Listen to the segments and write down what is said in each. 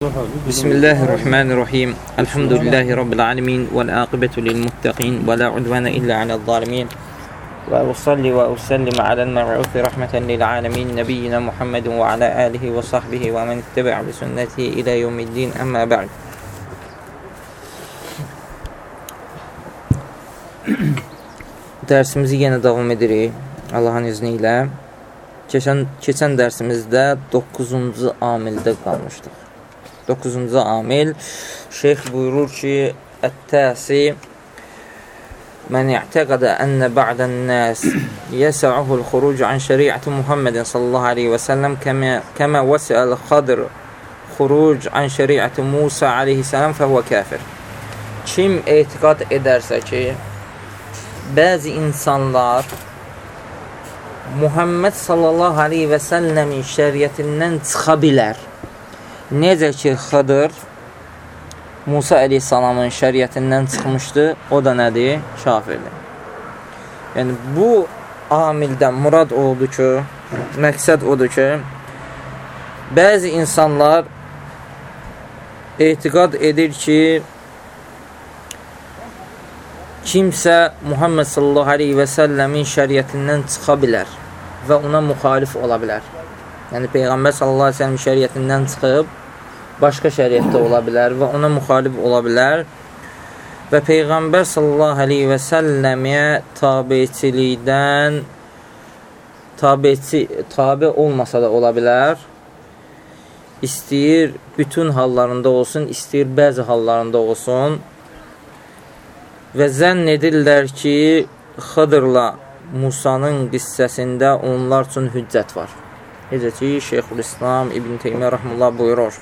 بسم الله الرحمن الرحيم الحمد لله رب العالمين والعاقبة للمتقين ولا عدوان إلا على الظالمين وأصلي وأسلم على المبعوث رحمة للعالمين نبينا محمد وعلى آله وصحبه ومن اتبع بسنته إلى يوم الدين أما بعد Dərsimizi yenə davam edirik Allahın izni ilə. Keçən, keçən dərsimizdə 9-cu amildə qalmışdıq. 9-cu amil şeyx buyurur ki, Ət-təsi Mən i'təqədə ənə ba'dən nəs yəsə'uhul xuruc an şəriəti Muhammedin sallallahu aleyhi və səlləm kəmə, kəmə vəsiəl xadır xuruc an şəriəti Musa aleyhissalam fəhvə kafir. Kim etiqad edərsə ki, bəzi insanlar Muhammed sallallahu aleyhi və səlləmin şəriətindən çıxa bilər. Necə ki, Xıdır Musa əleyhissalamın şəriətindən çıxmışdı, o da nədir? Kafirdir. Yəni, bu amildən murad oldu ki, məqsəd odur ki, bəzi insanlar etiqad edir ki, kimsə Muhammed sallallahu aleyhi və səlləmin şəriətindən çıxa bilər və ona müxalif ola bilər. Yəni, Peyğəmbər sallallahu aleyhi və səlləmin şəriətindən çıxıb, başqa şəriətdə ola bilər və ona müxalif ola bilər və Peyğəmbər sallallahu aleyhi və səlləmiyə tabiçilikdən tabiçi, tabi olmasa da ola bilər istəyir bütün hallarında olsun, istəyir bəzi hallarında olsun və zənn edirlər ki, Xıdırla Musanın qissəsində onlar üçün hüccət var. Necə ki, Şeyxülislam İbn Teymiyyə Rəhmullah buyurur.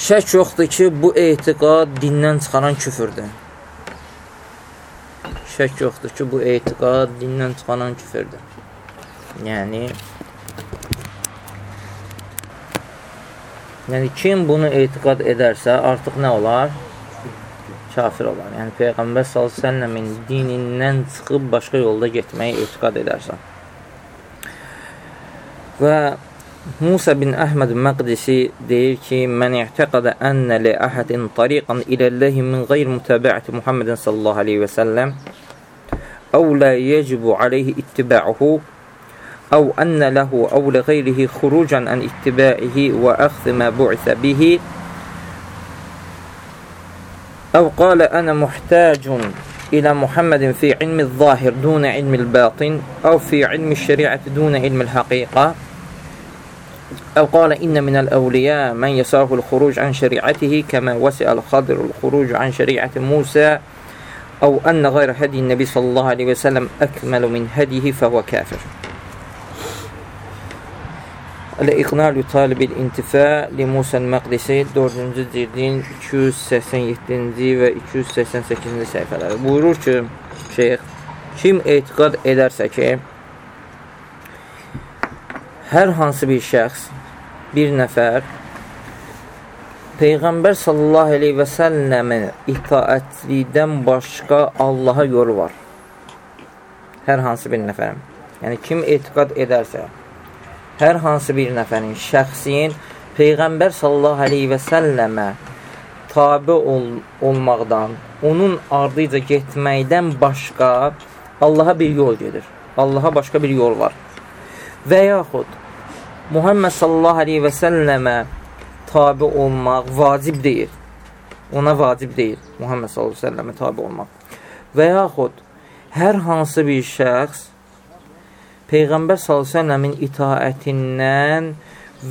Şək yoxdur ki, bu etiqad dindən çıxaran küfürdür. Şək yoxdur ki, bu etiqad dindən çıxaran küfürdür. Yəni, yəni kim bunu etiqad edərsə, artıq nə olar? Kafir olar. Yəni, Peyğəmbər s.ə.v-in dinindən çıxıb başqa yolda getməyi etiqad edərsə. Və موسى بن أحمد المقدسي دير كي من اعتقد أن لأحد طريقا إلى الله من غير متابعة محمد صلى الله عليه وسلم أو لا يجب عليه اتباعه أو أن له أو لغيره خروجا عن اتباعه وأخذ ما بعث به أو قال أنا محتاج إلى محمد في علم الظاهر دون علم الباطن أو في علم الشريعة دون علم الحقيقة. أو قال إن من الأولياء من يساه الخروج عن شريعته كما وسع الخضر الخروج عن شريعة موسى أو أن غير هدي النبي صلى الله عليه وسلم أكمل من هديه فهو كافر Əl-İqnal Talib-il İntifa li Musa Məqdisi 4-cü cildin 287-ci və 288-ci səhifələri buyurur ki, şeyx, kim etiqad edərsə ki, hər hansı bir şəxs, bir nəfər Peyğəmbər sallallahu aleyhi və səlləmin itaətlikdən başqa Allaha yolu var. Hər hansı bir nəfərin. Yəni, kim etiqad edərsə, hər hansı bir nəfərin, şəxsin Peyğəmbər sallallahu aleyhi və səlləmə tabi ol olmaqdan, onun ardıca getməkdən başqa Allaha bir yol gedir. Allaha başqa bir yol var. Və yaxud Muhammed sallallahu aleyhi və səlləmə tabi olmaq vacib deyil. Ona vacib deyil Muhammed sallallahu aleyhi və səlləmə tabi olmaq. Və yaxud hər hansı bir şəxs Peyğəmbər səlləmin itaətindən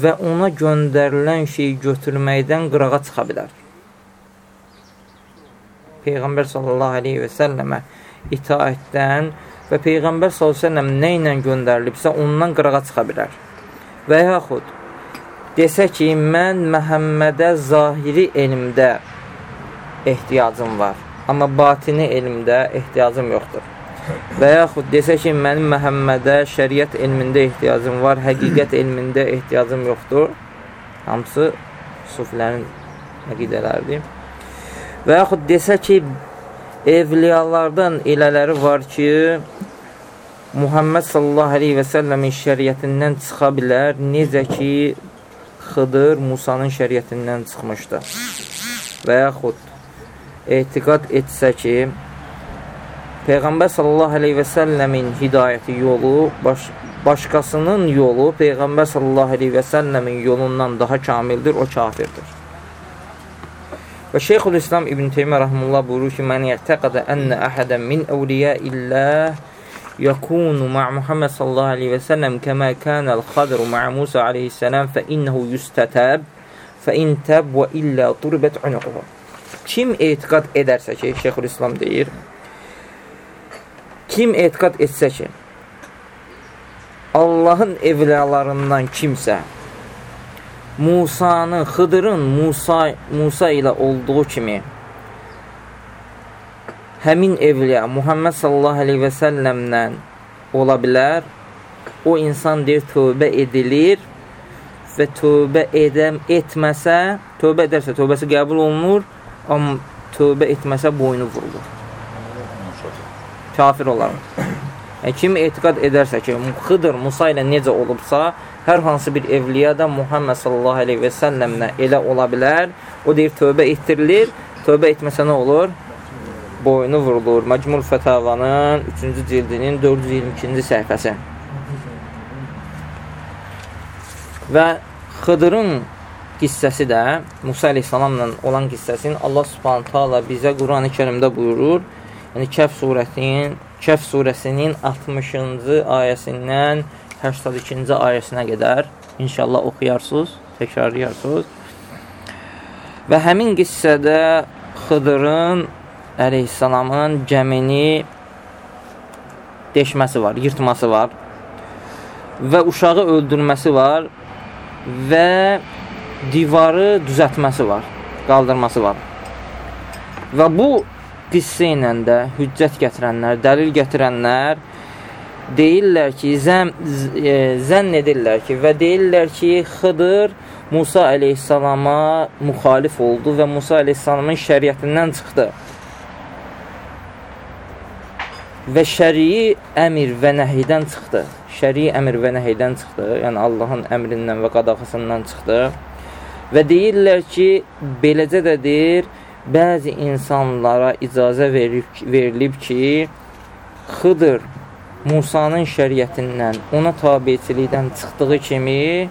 və ona göndərilən şeyi götürməkdən qırağa çıxa bilər. Peyğəmbər səlləmə itaətdən və Peyğəmbər səlləm nə ilə göndərilibsə ondan qırağa çıxa bilər. Və yaxud desə ki, mən Məhəmmədə zahiri elmdə ehtiyacım var, amma batini elmdə ehtiyacım yoxdur. Və yaxud desə ki, mənim Məhəmmədə şəriət elmində ehtiyacım var, həqiqət elmində ehtiyacım yoxdur. Hamısı sufilərin əqidələridir. Və yaxud desə ki, evliyalardan elələri var ki, Muhammed sallallahu aleyhi və səlləmin şəriətindən çıxa bilər, necə ki, Xıdır Musanın şəriyyətindən çıxmışdı. Və yaxud etiqad etsə ki, Peyğəmbər sallallahu aleyhi və səlləmin hidayəti yolu baş, başqasının yolu Peyğəmbər sallallahu aleyhi və səlləmin yolundan daha kamildir, o kafirdir. Və Şeyxul İslam İbn Teymiyyə rahimehullah buyurur ki, "Mən yəqtəqədə ennə əhədən min əvliyaillah yakunu ma' Muhammed sallallahu aleyhi və səlləm kəmə kənəl xadru ma' Musa aleyhissalam fə innehu yustatəb fə in təb və illə turibət unuquhu." Kim etiqad edərsə ki, Şeyxul İslam deyir, kim etiqad etsə ki, Allahın evliyalarından kimsə Musanın, Xıdırın Musa, Musa ilə olduğu kimi həmin evliya Muhammed sallallahu aleyhi və səlləmlə ola bilər. O insan deyir, tövbə edilir və tövbə edəm, etməsə, tövbə edərsə, tövbəsi qəbul olunur, amma tövbə etməsə boynu vurulur. Kafir olar. Yəni, kim etiqad edərsə ki, Xıdır Musa ilə necə olubsa, hər hansı bir evliya da Muhammed sallallahu aleyhi və səlləmlə elə ola bilər. O deyir, tövbə etdirilir. Tövbə etməsə nə olur? Boynu vurulur. Məcmul Fətavanın 3-cü cildinin 422-ci səhifəsi. Və Xıdırın qissəsi də Musa aleyhissalamla olan qissəsini Allah subhanətə ala bizə Quran-ı kərimdə buyurur. Yəni, Kəf surəsinin, Kəf surəsinin 60-cı ayəsindən 82-ci ayəsinə qədər inşallah oxuyarsınız, təkrarlayarsınız. Və həmin qissədə Xıdırın əleyhissalamın gəmini deşməsi var, yırtması var və uşağı öldürməsi var və divarı düzətməsi var, qaldırması var. Və bu qissə ilə də hüccət gətirənlər, dəlil gətirənlər deyirlər ki, zəm, e, zənn edirlər ki və deyirlər ki, Xıdır Musa əleyhissalama müxalif oldu və Musa əleyhissalamın şəriətindən çıxdı. Və şərii əmir və nəhidən çıxdı. Şərii əmir və nəhidən çıxdı. Yəni Allahın əmrindən və qadağasından çıxdı. Və deyirlər ki, beləcə də deyir, bəzi insanlara icazə verilib, verilib ki, Xıdır Musanın şəriətindən, ona tabiçilikdən çıxdığı kimi,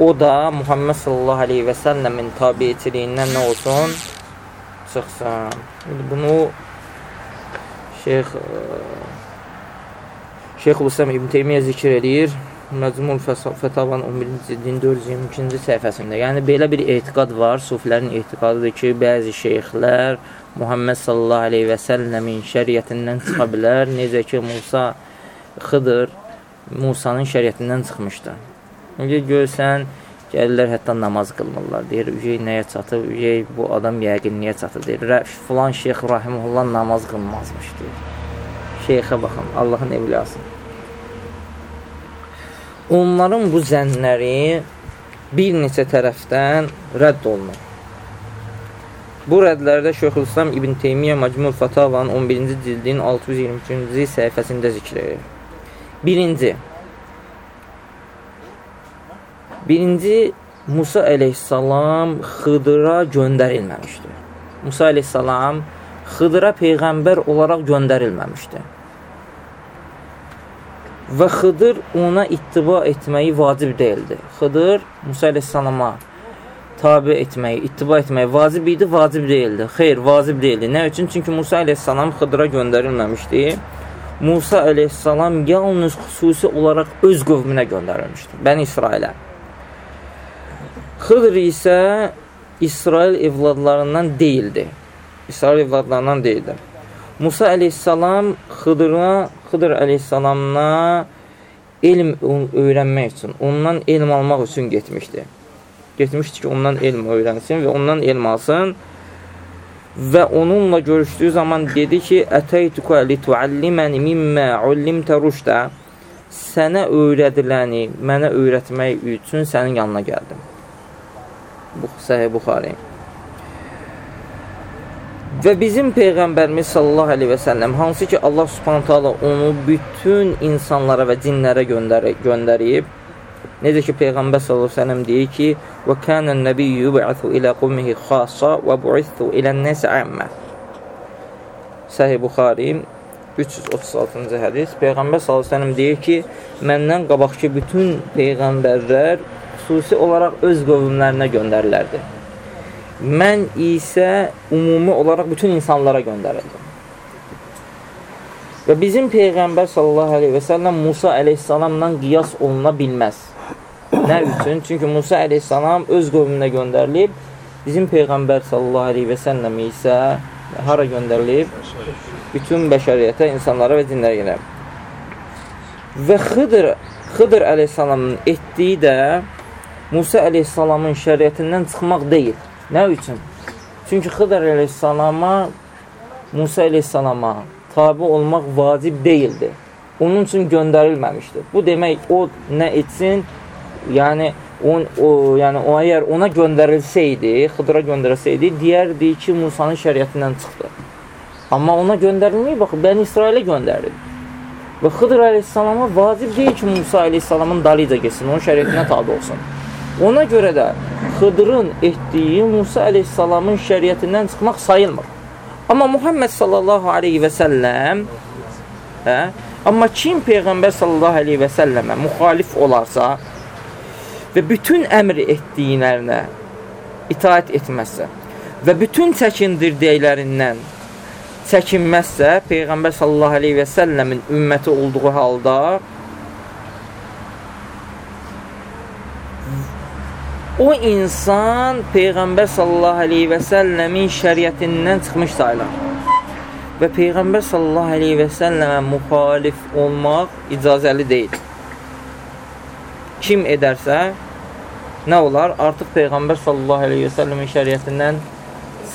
o da Muhammed sallallahu aleyhi və səlləmin tabiçiliyindən nə olsun? Çıxsın. Bunu Şeyx Şeyx Hüsəm İbn Teymiyyə zikr edir. Məcmul Fətavan 11-ci cildin 422-ci səhifəsində. Yəni, belə bir etiqad var, sufilərin etiqadıdır ki, bəzi şeyxlər Muhammed sallallahu aleyhi və səlləmin şəriyyətindən çıxa bilər. Necə ki, Musa Xıdır Musanın şəriyyətindən çıxmışdı. İndi görsən, gəlirlər hətta namaz qılmırlar. Deyir, üyey nəyə çatıb, üyey bu adam yəqin niyə çatıb, deyir. Filan şeyx rahimullah namaz qılmazmış, deyir. Şeyxə baxın, Allahın evliyası. Onların bu zənnləri bir neçə tərəfdən rədd olunur. Bu rədlərdə Şeyxülislam İbn Teymiyyə Məcmul Fatavanın 11-ci cildin 623-cü səhifəsində zikr edir. Birinci, birinci Musa əleyhissalam Xıdıra göndərilməmişdir. Musa əleyhissalam Xıdıra peyğəmbər olaraq göndərilməmişdir. Və Xıdır ona ittiba etməyi vacib deyildi. Xıdır Musa əleyhissalama tabi etməyi, ittiba etməyi vacib idi, vacib deyildi. Xeyr, vacib deyildi. Nə üçün? Çünki Musa əleyhissalam Xıdıra göndərilməmişdi. Musa əleyhissalam yalnız xüsusi olaraq öz qövmünə göndərilmişdir. Bəni İsrailə. Xıdır isə İsrail evladlarından deyildi. İsrail evladlarından deyildi. Musa əleyhissalam Xıdıra, Xıdır əleyhissalamına elm öyrənmək üçün, ondan elm almaq üçün getmişdi. Getmişdi ki, ondan elm öyrənsin və ondan elm alsın və onunla görüşdüyü zaman dedi ki, Ətəytuka li tualliməni mimmə ullimtə rüşdə sənə öyrədiləni mənə öyrətmək üçün sənin yanına gəldim. Səhih Buxari. Və bizim Peyğəmbərimiz sallallahu aleyhi və səlləm, hansı ki Allah subhanət hala onu bütün insanlara və cinlərə göndər göndərib, Necə ki, Peyğəmbər s.ə.v deyir ki, Və kənən nəbiyyü yubə'athu ilə qummihi xasa və bu'ithu ilə nəsə əmmə. Səhih Buxari 336-cı hədis. Peyğəmbər s.ə.v deyir ki, məndən qabaqki bütün peyğəmbərlər xüsusi olaraq öz qövmlərinə göndərilərdi. Mən isə ümumi olaraq bütün insanlara göndərildim. Və bizim Peyğəmbər sallallahu aleyhi və səlləm Musa əleyhissalamla qiyas oluna bilməz. Nə üçün? Çünki Musa əleyhissalam öz qövmünə göndərilib, bizim Peyğəmbər sallallahu aleyhi və səlləm isə hara göndərilib? Bütün bəşəriyyətə, insanlara və cinlərə görə. Və Xıdır, Xıdır əleyhissalamın etdiyi də Musa əleyhissalamın şəriyyətindən çıxmaq deyil. Nə üçün? Çünki Xıdır əleyhissalama Musa əleyhissalama tabi olmaq vacib deyildi. Onun üçün göndərilməmişdir. Bu demək, o nə etsin? yəni on, o, yəni o əgər ona göndərilsəydi, Xıdıra göndərilsəydi, deyərdi ki, Musanın şəriətindən çıxdı. Amma ona göndərilməyib, bax, Bəni İsrailə göndərildi. Və Xıdır əleyhissalama vacib deyil ki, Musa əleyhissalamın dalıca geçsin, onun şəriətinə tabi olsun. Ona görə də Xıdırın etdiyi Musa əleyhissalamın şəriətindən çıxmaq sayılmır. Amma Muhammed sallallahu aleyhi və səlləm hə? Amma kim Peyğəmbər sallallahu aleyhi və səlləmə müxalif olarsa, və bütün əmr etdiyinlərinə itaət etməzsə və bütün çəkindirdiklərindən çəkinməzsə, Peyğəmbər sallallahu aleyhi və səlləmin ümməti olduğu halda o insan Peyğəmbər sallallahu aleyhi və səlləmin şəriətindən çıxmış sayılar. Və Peyğəmbər sallallahu aleyhi və səlləmə müxalif olmaq icazəli deyil kim edərsə, nə olar? Artıq Peyğəmbər sallallahu aleyhi və səlləmin şəriyyətindən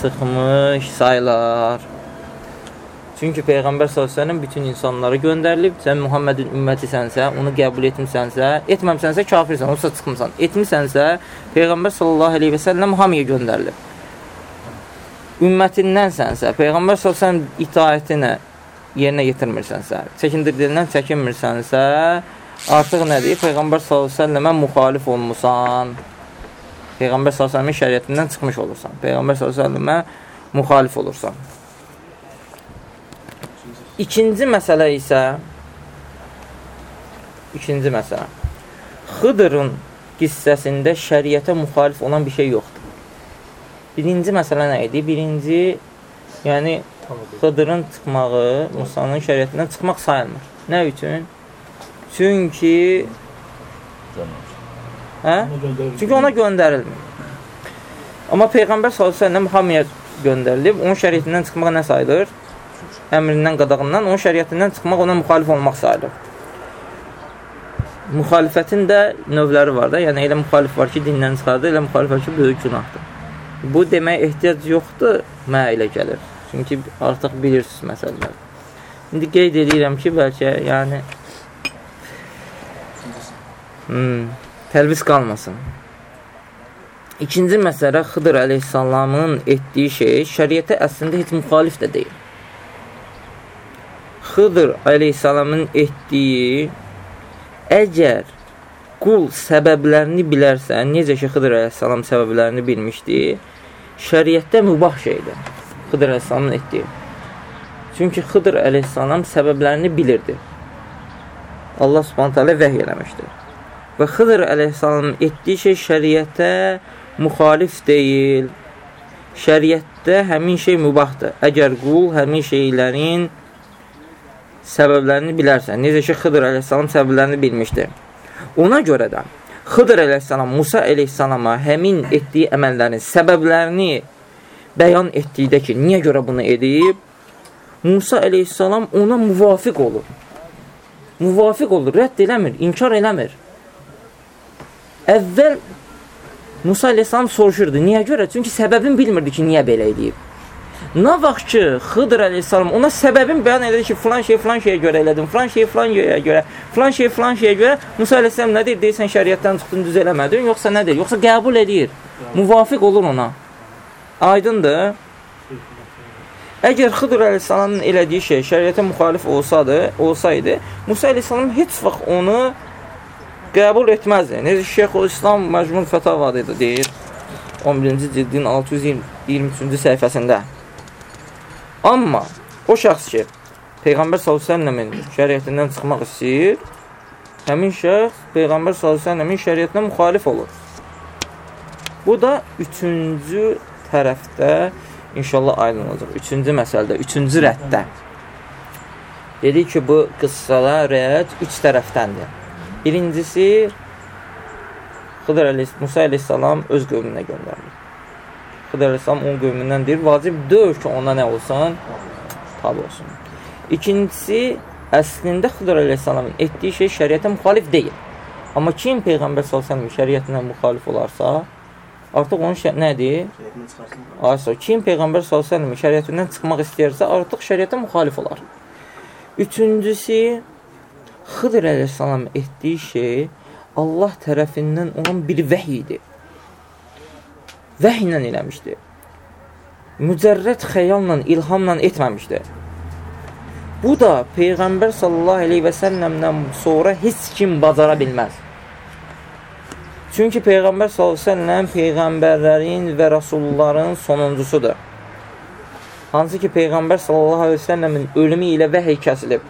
sıxmış sayılar. Çünki Peyğəmbər s.ə.v bütün insanlara göndərilib, sən Muhammedin ümmətisənsə, onu qəbul etmisənsə, etməmsənsə kafirsən, olsa çıxmısan. Etmisənsə, Peyğəmbər səlləm hamıya göndərilib. Ümmətindənsənsə, Peyğəmbər s.ə.v itaətinə yerinə yetirmirsənsə, çəkindirdilindən çəkinmirsənsə, artıq nədir? Peyğəmbər s.ə.və müxalif olmusan. Peyğəmbər s.ə.v şəriyyətindən çıxmış olursan. Peyğəmbər s.ə.və müxalif olursan. İkinci məsələ isə ikinci məsələ. Xıdırın qissəsində şəriətə müxalif olan bir şey yoxdur. Birinci məsələ nə idi? Birinci, yəni Xıdırın çıxmağı Musanın şəriətindən çıxmaq sayılmır. Nə üçün? Çünki hə? Çünki ona göndərilmir. Amma Peyğəmbər s.ə.v hamıya göndərilib, onun şəriyyətindən çıxmaq nə sayılır? Əmrindən, qadağından, onun şəriyyətindən çıxmaq ona müxalif olmaq sayılır. Müxalifətin də növləri var da, yəni elə müxalif var ki, dindən çıxardır, elə müxalif var ki, böyük günahdır. Bu demək ehtiyac yoxdur, mənə elə gəlir. Çünki artıq bilirsiniz məsələlər. İndi qeyd edirəm ki, bəlkə, yəni Hmm, təlvis qalmasın. İkinci məsələ Xıdır əleyhissalamın etdiyi şey şəriətə əslində heç müxalif də deyil. Xıdır əleyhissalamın etdiyi əgər qul səbəblərini bilərsə, necə ki Xıdır əleyhissalam səbəblərini bilmişdi, şəriətdə mübah şeydir. Xıdır əleyhissalamın etdiyi. Çünki Xıdır əleyhissalam səbəblərini bilirdi. Allah subhanət hələ vəhy eləmişdir. Və Xıdır əleyhissalamın etdiyi şey şəriətə müxalif deyil. Şəriətdə həmin şey mübahdır. Əgər qul həmin şeylərin səbəblərini bilərsə, necə ki, Xıdır əleyhissalam səbəblərini bilmişdir. Ona görə də Xıdır əleyhissalam Musa əleyhissalama həmin etdiyi əməllərin səbəblərini bəyan etdikdə ki, niyə görə bunu edib? Musa əleyhissalam ona müvafiq olur. Müvafiq olur, rədd eləmir, inkar eləmir. Əvvəl Musa əleyhissalam soruşurdu. Niyə görə? Çünki səbəbini bilmirdi ki, niyə belə eləyib. Nə vaxt ki, Xıdır əleyhissalam ona səbəbin bəyan edir ki, filan şey filan şeyə görə elədim, filan şey filan şeyə görə, filan şey filan şeyə görə, Musa əleyhissalam nə deyir? Deyirsən şəriətdən çıxdın, düz eləmədin, yoxsa nədir? Yoxsa qəbul edir, müvafiq olur ona. Aydındır? Əgər Xıdır əleyhissalamın elədiyi şey şəriətə müxalif olsaydı, olsaydı, Musa əleyhissalam heç vaxt onu qəbul etməzdi. Necə Şeyxul İslam Məcmun Fətavada deyir 11-ci cildin 623-cü səhifəsində. Amma o şəxs ki, Peyğəmbər s.ə.v-in şəriyyətindən çıxmaq istəyir, həmin şəxs Peyğəmbər s.ə.v-in şəriyyətinə müxalif olur. Bu da üçüncü tərəfdə inşallah aydın olacaq. Üçüncü məsələdə, üçüncü rəddə. Dedik ki, bu qıssada rədd üç tərəfdəndir. Birincisi, Xıdır əleyhis, Musa əleyhissalam öz qövmünə göndərilir. Əleyhissalam onun qövmündən deyir, vacib deyil ki, ona nə olsun? Tabi olsun. İkincisi, əslində Xıdır əleyhissalamın etdiyi şey şəriətə müxalif deyil. Amma kim Peyğəmbər s.ə.v şəriətinə müxalif olarsa, artıq onun nədir? Aysa, kim Peyğəmbər s.ə.v şəriətindən çıxmaq istəyirsə, artıq şəriətə müxalif olar. Üçüncüsü, Xıdır əleyhissalam etdiyi şey Allah tərəfindən olan bir vəhy idi. Vəhy ilə eləmişdi. Mücərrət xəyalla, ilhamla etməmişdi. Bu da Peyğəmbər sallallahu aleyhi və səlləmdən sonra heç kim bacara bilməz. Çünki Peyğəmbər sallallahu aleyhi və səlləm Peyğəmbərlərin və Rasulların sonuncusudur. Hansı ki, Peyğəmbər sallallahu aleyhi və səlləmin ölümü ilə vəhy kəsilib.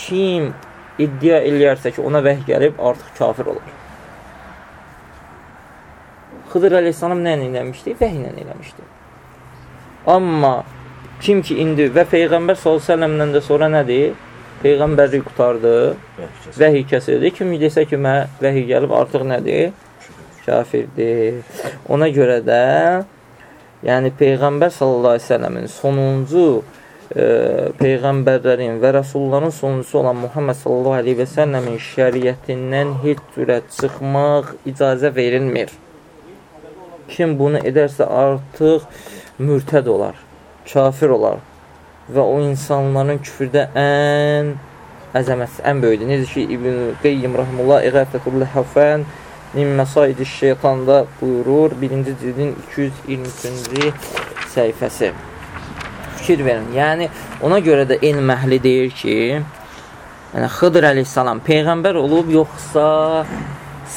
Kim iddia eləyərsə ki, ona vəh gəlib, artıq kafir olur. Xıdır əleyhissalam nə ilə eləmişdi? Vəh ilə eləmişdi. Amma kim ki indi və Peyğəmbər s.ə.v-dən də sonra nədir? Peyğəmbərlik qutardı, vəhi kəsildi. Kim desə ki, mənə vəhi gəlib, artıq nədir? Kafirdir. Ona görə də yəni Peyğəmbər s.ə.v-in sonuncu e, Peyğəmbərlərin və Rəsulların sonuncusu olan Muhammed səlləmin şəriyyətindən heç cürə çıxmaq icazə verilmir. Kim bunu edərsə artıq mürtəd olar, kafir olar və o insanların küfürdə ən əzəmətsiz, ən böyüdür. Necə ki, İbn Qeyyim Rahimullah İğəfətul Ləhəfən Min Məsaidi Şeytanda buyurur, birinci cildin 223-cü səhifəsi fikir verin. Yəni, ona görə də elm əhli deyir ki, yəni, Xıdır əleyhissalam Peyğəmbər olub, yoxsa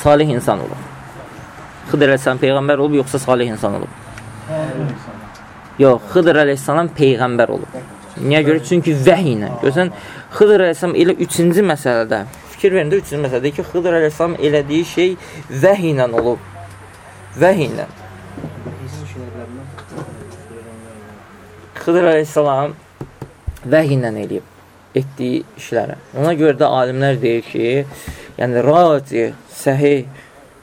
salih insan olub. Xıdır əleyhissalam Peyğəmbər olub, yoxsa salih insan olub. Yox, Xıdır əleyhissalam Peyğəmbər olub. Niyə görə? Çünki vəhy ilə. Görsən, Xıdır əleyhissalam elə üçüncü məsələdə, fikir verin də üçüncü məsələdə ki, Xıdır əleyhissalam elədiyi şey vəhy ilə olub. Vəhy ilə. Xıdır əleyhissalam vəhy ilə eləyib etdiyi işlərə. Ona görə də alimlər deyir ki, yəni raci, səhih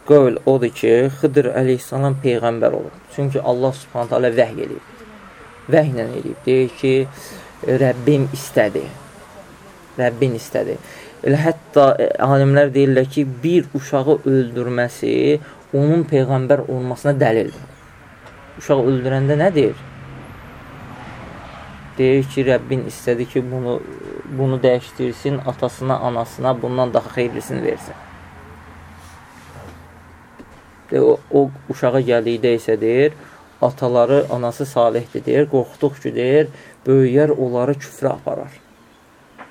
qövl odur ki, Xıdır əleyhissalam peyğəmbər olur. Çünki Allah subhanət hələ vəhy eləyib. Vəhy ilə eləyib. Deyir ki, Rəbbim istədi. Rəbbin istədi. Elə hətta e, alimlər deyirlər ki, bir uşağı öldürməsi onun peyğəmbər olmasına dəlildir. Uşaq öldürəndə nə deyir? deyir ki, Rəbbin istədi ki, bunu bunu dəyişdirsin, atasına, anasına bundan daha xeyirlisini versin. De, o, o uşağa gəldikdə isə deyir, ataları, anası salihdir deyir, qorxduq ki, deyir, böyüyər onları küfrə aparar.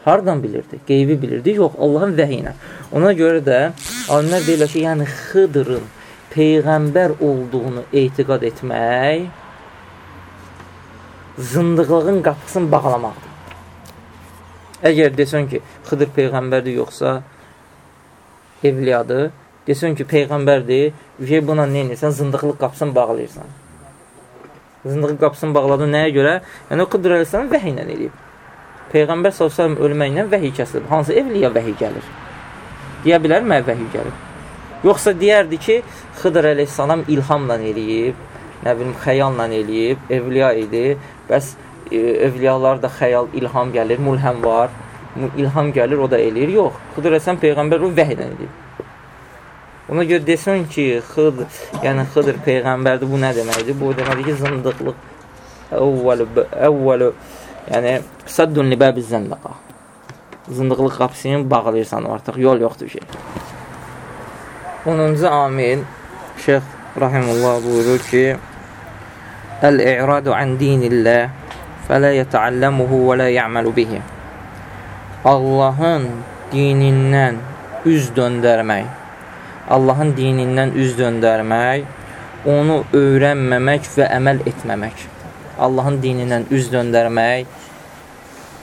Hardan bilirdi? Qeybi bilirdi? Yox, Allahın vəhiyinə. Ona görə də alimlər deyirlər ki, yəni Xıdırın Peyğəmbər olduğunu etiqad etmək zındıqlığın qapısını bağlamaqdır. Əgər desən ki, Xıdır Peyğəmbərdir yoxsa evliyadır, desən ki, Peyğəmbərdir, şey buna nə edirsən? Zındıqlıq qapısını bağlayırsan. Zındıqlıq qapısını bağladın nəyə görə? Yəni, o Xıdır Əleyhisselam vəhy ilə eləyib. Peyğəmbər s.ə.v ölməklə vəhy kəsilib. Hansı evliya vəhy gəlir? Deyə bilər mə vəhy gəlir? Yoxsa deyərdi ki, Xıdır Əleyhisselam ilhamla eləyib, nə bilim, xəyalla eləyib, evliya idi, bəs e, evliyalar da xəyal, ilham gəlir, mulhəm var, ilham gəlir, o da eləyir. Yox, Xıdır Həsən Peyğəmbər o vəhiydən eləyib. Ona görə desən ki, Xıdır, yəni Xıdır Peyğəmbərdir, bu nə deməkdir? Bu deməkdir ki, zındıqlıq, əvvəlu, əvvəlu, yəni, səddun libəbi zəndaqa. Zındıqlıq qapısını bağlayırsan artıq, yol yoxdur ki. 10-cu amil, Şeyx Rahimullah buyurur ki, Əl-i'radu an dinillah fələ yətəalləmuhu və lə ya'məlu bihi. Allahın dinindən üz döndərmək, Allahın dinindən üz döndərmək, onu öyrənməmək və əməl etməmək. Allahın dinindən üz döndərmək,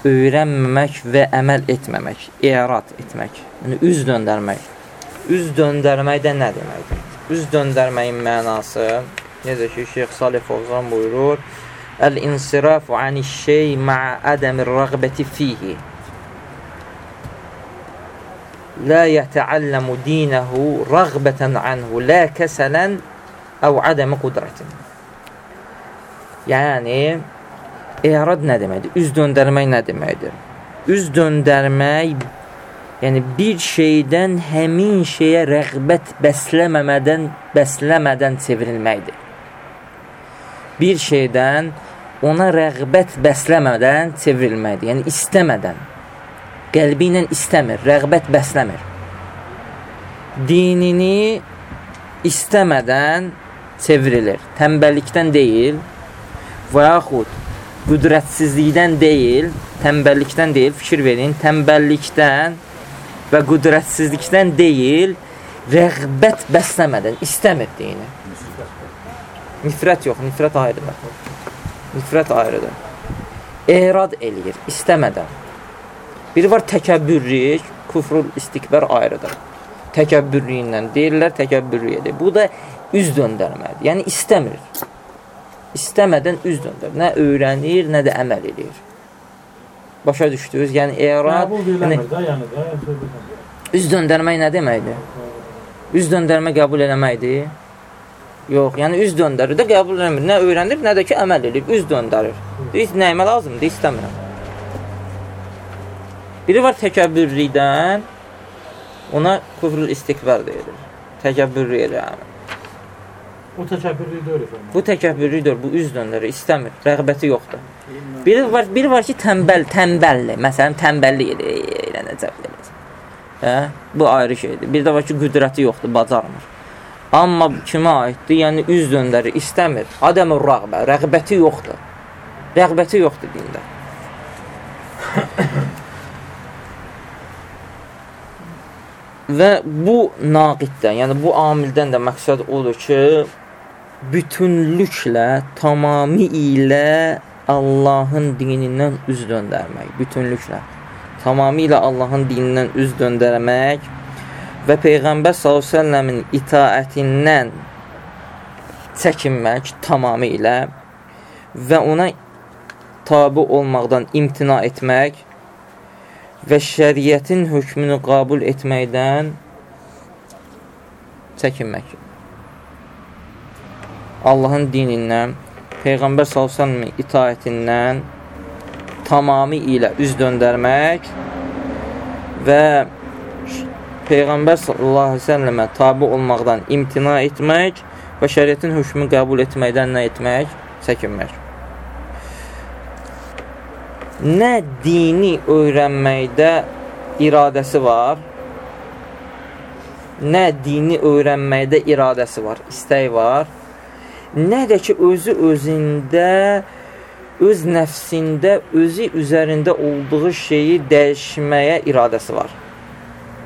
öyrənməmək və əməl etməmək, irad etmək, yəni üz döndərmək. Üz döndərmək də nə deməkdir? Üz döndərməyin mənası, necə ki, Şeyx Salih Fovzan buyurur, Əl-insirafu anişşey ma'a ədəmir rəğbəti fihi. لا يتعلم دينه رغبة عنه لا كسلا أو عدم قدرة Yəni, irad nə deməkdir? Üz döndərmək nə deməkdir? Üz döndərmək, yəni bir şeydən həmin şeyə rəğbət bəsləməmədən, bəsləmədən çevrilməkdir. Bir şeydən ona rəğbət bəsləmədən çevrilməkdir. Yəni, istəmədən qəlbi ilə istəmir, rəğbət bəsləmir. Dinini istəmədən çevrilir. Təmbəllikdən deyil və yaxud qüdrətsizlikdən deyil, təmbəllikdən deyil, fikir verin, təmbəllikdən və qüdrətsizlikdən deyil, rəğbət bəsləmədən istəmir dini. Nifrət yox, nifrət ayrıdır. Nifrət ayrıdır. Erad eləyir, istəmədən. Biri var təkəbbürlük, küfrül istikbar ayrıdır. Təkəbbürlüyündən deyirlər, təkəbbürlüyədir. Bu da üz döndərmədir. Yəni istəmir. İstəmədən üz döndər. Nə öyrənir, nə də əməl edir. Başa düşdünüz? Yəni erad, yəni, yəni üz döndərmək nə deməkdir? Üz döndərmə qəbul eləməkdir? Yox, yəni üz döndərir də qəbul eləmir. Nə öyrənir, nə də ki əməl edir. Üz döndərir. Deyir, nəyimə lazımdır, istəmirəm. Biri var təkəbbürlükdən, ona küfrül istikbar deyilir. Təkəbbürlük edir. O təkəbbürlük deyil. Bu təkəbbürlükdür, bu üz döndürür, istəmir, rəğbəti yoxdur. Biri var, biri var ki, tənbəl, tənbəlli. Məsələn, tənbəllik edir, eylənəcək edir. Hə? Bu ayrı şeydir. Bir də var ki, qüdrəti yoxdur, bacarmır. Amma kimə aiddir? Yəni üz döndərir, istəmir. Adəmur rəğbə, rəğbəti yoxdur. Rəğbəti yoxdur dində. Və bu naqiddən, yəni bu amildən də məqsəd odur ki, bütünlüklə, tamamilə Allahın dinindən üz döndərmək, bütünlüklə. Tamamilə Allahın dinindən üz döndərmək və Peyğəmbər s.ə.v-in itaətindən çəkinmək tamamilə və ona tabi olmaqdan imtina etmək və şəriətin hökmünü qabul etməkdən çəkinmək. Allahın dinindən, Peyğəmbər s.ə.v itaətindən tamamı ilə üz döndərmək və Peyğəmbər s.ə.və tabi olmaqdan imtina etmək və şəriətin hökmünü qəbul etməkdən nə etmək? Çəkinmək nə dini öyrənməkdə iradəsi var, nə dini öyrənməkdə iradəsi var, istəyi var, nə də ki, özü özündə, öz nəfsində, özü üzərində olduğu şeyi dəyişməyə iradəsi var.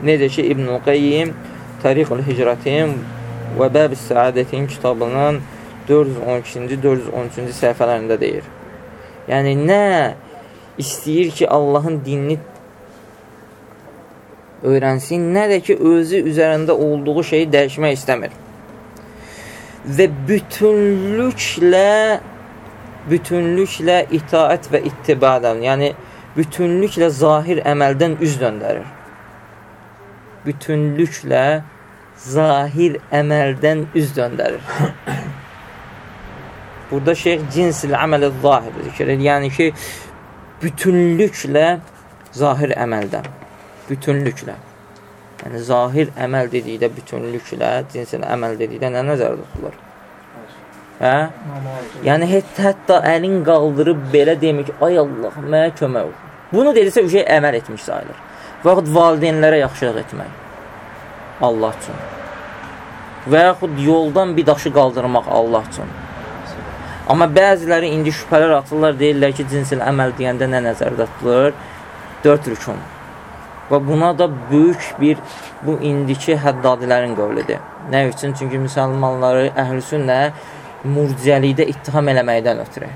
Necə ki, İbn-i Qeyyim Tariq-ül Hicrətin və Bəb-i Səadətin kitabının 412-ci, 413-cü səhifələrində deyir. Yəni, nə istəyir ki, Allahın dinini öyrənsin, nə də ki, özü üzərində olduğu şeyi dəyişmək istəmir. Və bütünlüklə bütünlüklə itaət və ittibadan, yəni bütünlüklə zahir əməldən üz döndərir. Bütünlüklə zahir əməldən üz döndərir. Burada şeyx cinsil əməli zahir zikr edir. Yəni ki, bütünlüklə zahir əməldən. Bütünlüklə. Yəni, zahir əməl dedikdə bütünlüklə, cinsin əməl dedikdə nə nəzərdə tutulur? Hə? Yəni, hətta, hətta əlin qaldırıb belə demir ki, ay Allah, mənə kömək ol. Bunu dedirsə, şey əməl etmiş sayılır. Yaxud valideynlərə yaxşılıq etmək. Allah üçün. Və yaxud yoldan bir daşı qaldırmaq Allah üçün. Amma bəziləri indi şübhələr atırlar, deyirlər ki, cinsil əməl deyəndə nə nəzərdə tutulur? Dörd rükun. Və buna da böyük bir bu indiki həddadilərin qövlüdür. Nə üçün? Çünki müsəlmanları əhl-i sünnə murciəlikdə ittiham eləməkdən ötürü.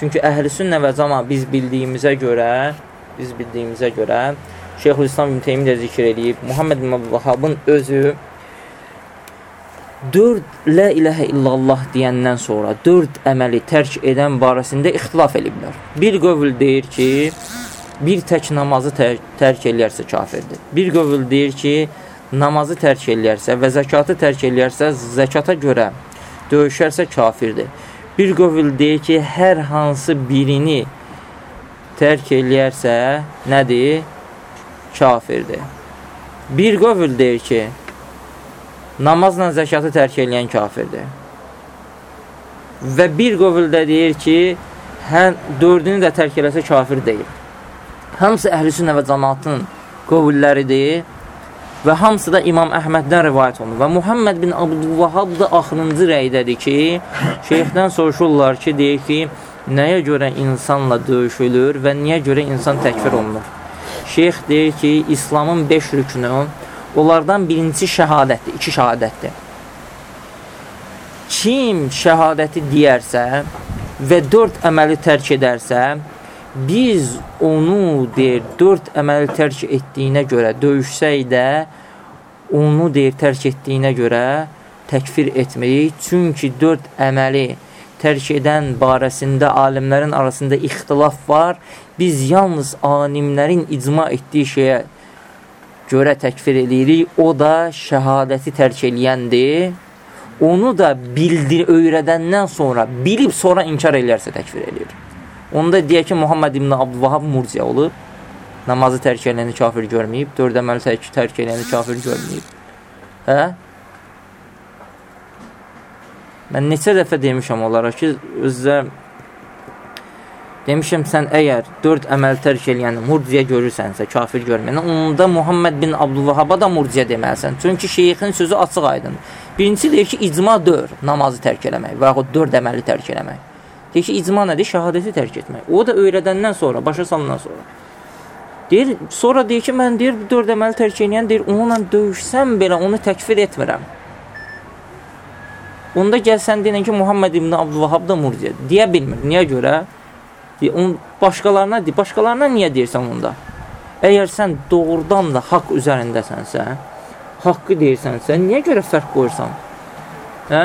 Çünki əhl-i sünnə və cama biz bildiyimizə görə, biz bildiyimizə görə Şeyxülislam İbn Teymiyyə zikr edib, Muhammed bin Vahabın özü 4 la ilahə illallah deyəndən sonra 4 əməli tərk edən barəsində ixtilaf eliblər. Bir qövül deyir ki, bir tək namazı tər tərk eləyərsə kafirdir. Bir qövül deyir ki, namazı tərk eləyərsə və zəkatı tərk eləyərsə, zəkata görə döyüşərsə kafirdir. Bir qövül deyir ki, hər hansı birini tərk eləyərsə, nədir? Kafirdir. Bir qövül deyir ki, namazla zəkatı tərk eləyən kafirdir. Və bir qövüldə deyir ki, hər dördünü də tərk eləsə kafir deyil. Hamısı əhl-i və cəmaatın qövülləridir və hamısı da İmam Əhməddən rivayət olunur. Və Muhammed bin Abdülvahab da axırıncı rəydədir ki, şeyxdən soruşurlar ki, deyir ki, nəyə görə insanla döyüşülür və niyə görə insan təkfir olunur? Şeyx deyir ki, İslamın 5 rükünü, onlardan birincisi şəhadətdir, iki şəhadətdir. Kim şəhadəti deyərsə və dörd əməli tərk edərsə, biz onu deyir, dörd əməli tərk etdiyinə görə döyüşsək də, onu deyir, tərk etdiyinə görə təkfir etməyik. Çünki dörd əməli tərk edən barəsində alimlərin arasında ixtilaf var. Biz yalnız alimlərin icma etdiyi şeyə görə təkfir edirik. O da şəhadəti tərk eləyəndir. Onu da bildir, öyrədəndən sonra, bilib sonra inkar eləyərsə təkfir eləyir. Onda deyək ki, Muhammed ibn Abdülvahab murciə olub, namazı tərk eləyəni kafir görməyib, dörd əməli tərk, tərk eləyəni kafir görməyib. Hə? Mən neçə dəfə demişəm onlara ki, özdə demişəm, sən əgər dörd əməli tərk eləyəni murciə görürsənsə, kafir görməyəni, onda Muhammed bin Abdülvahaba da murciə deməlisən. Çünki şeyxin sözü açıq aydın. Birincisi deyir ki, icma dör namazı tərk eləmək və yaxud dörd əməli tərk eləmək. Deyir ki, icma nədir? Şəhadəti tərk etmək. O da öyrədəndən sonra, başa salandan sonra. Deyir, sonra deyir ki, mən deyir, dörd əməli tərk edən deyir, onunla döyüşsəm belə onu təkfir etmirəm. Onda gəlsən deyən ki, Muhammed ibn Abdülvahab da murciə. Deyə bilmir. Niyə görə? Onun başqalarına deyir. Başqalarına niyə deyirsən onda? Əgər sən doğrudan da haqq üzərindəsənsə, haqqı deyirsənsə, niyə görə fərq qoyursan? Hə?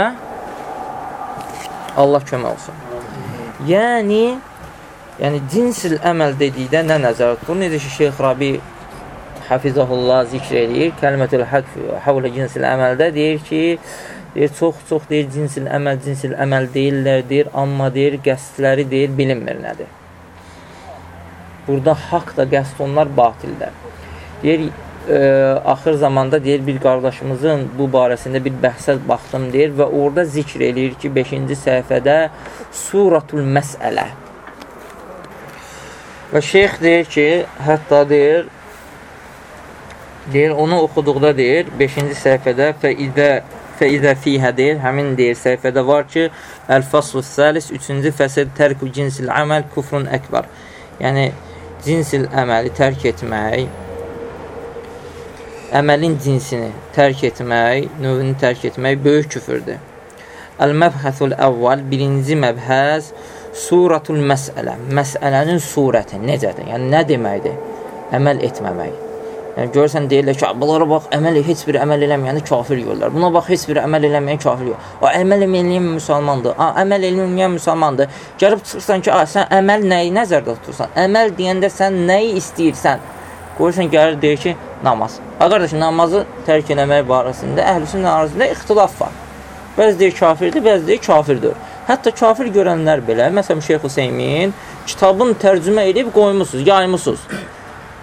Allah kömək olsun. Yəni, yəni cinsil əməl dedikdə nə nəzərdə tutulur? Necə ki, Şeyx Rabi Hafizəhullah zikr edir, kəlmətül haqq havlə cinsil əməldə deyir ki, deyir, çox-çox deyir, cinsil əməl, cinsil əməl deyirlər, deyir, amma deyir, qəsdləri deyir, bilinmir nədir. Burada haqq da qəsd onlar batildir. Deyir, e, axır zamanda deyir bir qardaşımızın bu barəsində bir bəhsə baxdım deyir və orada zikr eləyir ki 5-ci səhifədə Suratul Məsələ. Və şeyx deyir ki, hətta deyir deyir onu oxuduqda deyir 5-ci səhifədə fəidə fəidə fihə deyir, həmin deyir səhifədə var ki, Əl-Faslu Səlis 3-cü fəsil tərku cinsil əməl kufrun əkbar. Yəni cinsil əməli tərk etmək əməlin cinsini tərk etmək, növünü tərk etmək böyük küfürdür. Əl-məbhəsul əvvəl, birinci məbhəz, suratul məsələ, məsələnin surəti necədir? Yəni, nə deməkdir? Əməl etməmək. Yəni, görürsən, deyirlər ki, bunlara bax, əməl, heç bir əməl eləməyəni kafir yollar. Buna bax, heç bir əməl eləməyən kafir yollar. O, əməl eləməyən müsəlmandır. A, əməl eləməyən müsəlmandır. Gəlib çıxırsan ki, a, sən əməl nəyi nəzərdə tutursan? Əməl deyəndə sən nəyi istəyirsən? Görürsən, gəlir, deyir ki, namaz. Ha, qardaş, namazı tərk eləmək barəsində əhlüsün arasında ixtilaf var. Bəzi deyir kafirdir, bəzi deyir kafirdir. Hətta kafir görənlər belə, məsələn, Şeyx Hüseymin kitabın tərcümə edib qoymusunuz, yaymışsınız.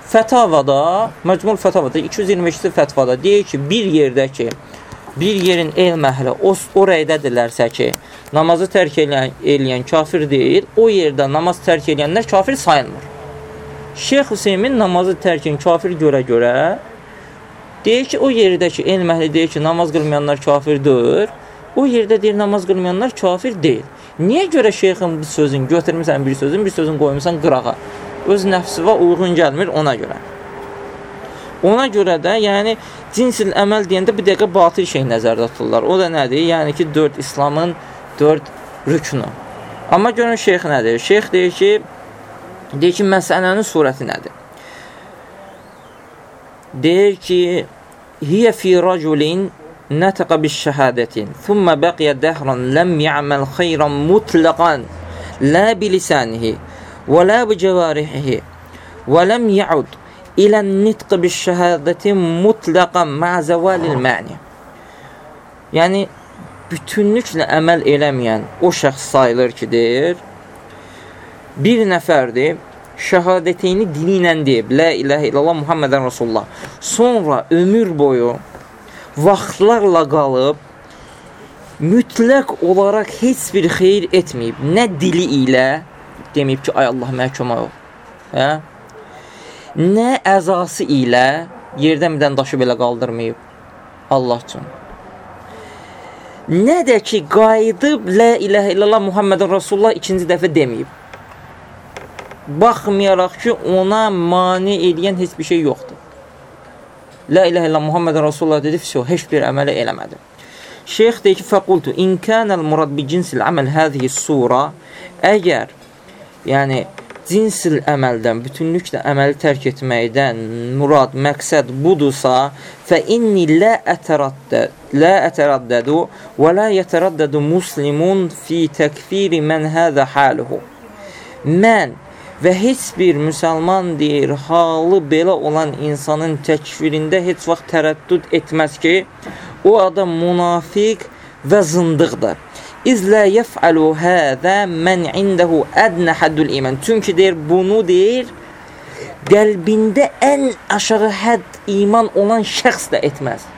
Fətavada, Məcmul Fətavada 222-ci fətvada deyir ki, bir yerdə ki, bir yerin elm əhli o, o rəydədirlərsə ki, namazı tərk eləyən, eləyən kafir deyil, o yerdə namaz tərk eləyənlər kafir sayılmır. Şeyx Hüseymin namazı tərkin kafir görə-görə deyir ki, o yerdə ki, elm əhli deyir ki, namaz qılmayanlar kafirdir, o yerdə deyir, namaz qılmayanlar kafir deyil. Niyə görə şeyxin bu sözün, götürmüsən bir sözün, bir sözün qoymusan qırağa? öz nəfsivə uyğun gəlmir ona görə. Ona görə də, yəni, cinsil əməl deyəndə bir dəqiqə batil şey nəzərdə tuturlar. O da nədir? Yəni ki, dörd İslamın dörd rüknu. Amma görün, şeyx nədir? Şeyx deyir ki, deyir ki, məsələnin surəti nədir? Deyir ki, hiyə fi raculin nətəqə bi şəhadətin, thumma bəqiyə dəhrən ləm yəməl xeyran mutlaqan, lə bilisənihi və la bi cavarihi və lem yaud ilə nitq bi şəhadəti mutlaqan ma zavalil ma'ni. Yəni bütünlüklə əməl eləməyən o şəxs sayılır ki, deyir, bir nəfərdir, şəhadətini dili ilə deyib, lə iləhə illallah Muhammedən Rasulullah. Sonra ömür boyu vaxtlarla qalıb, mütləq olaraq heç bir xeyir etməyib, nə dili ilə, deməyib ki, ay Allah məhkəmə ol. Hə? Nə əzası ilə yerdən birdən daşı belə qaldırmayıb. Allah üçün. Nə də ki, qayıdıb Lə iləhə illallah Muhammedun Rasulullah ikinci dəfə deməyib. Baxmayaraq ki, ona mani eləyən heç bir şey yoxdur. La ilahe illallah Muhammed Rasulullah dedi, fəsə heç bir əmələ eləmədi. Şeyx deyir ki, fəqultu, in kənəl murad bi cinsil əməl həzihi sura, əgər, yəni, cinsil əməldən, bütünlüklə əməli tərk etməkdən murad, məqsəd budursa, fə inni lə ətəraddəd, lə ətəraddədu və lə yətəraddədu muslimun fi təkfiri mən həzə haluhu. Mən və heç bir müsəlman deyir, halı belə olan insanın təkfirində heç vaxt tərəddüd etməz ki, o adam münafiq və zındıqdır. İzlə yəf'alu həzə mən indəhu ədnə həddül iman. Çünki deyir, bunu deyir, qəlbində ən aşağı hədd iman olan şəxs də etməz.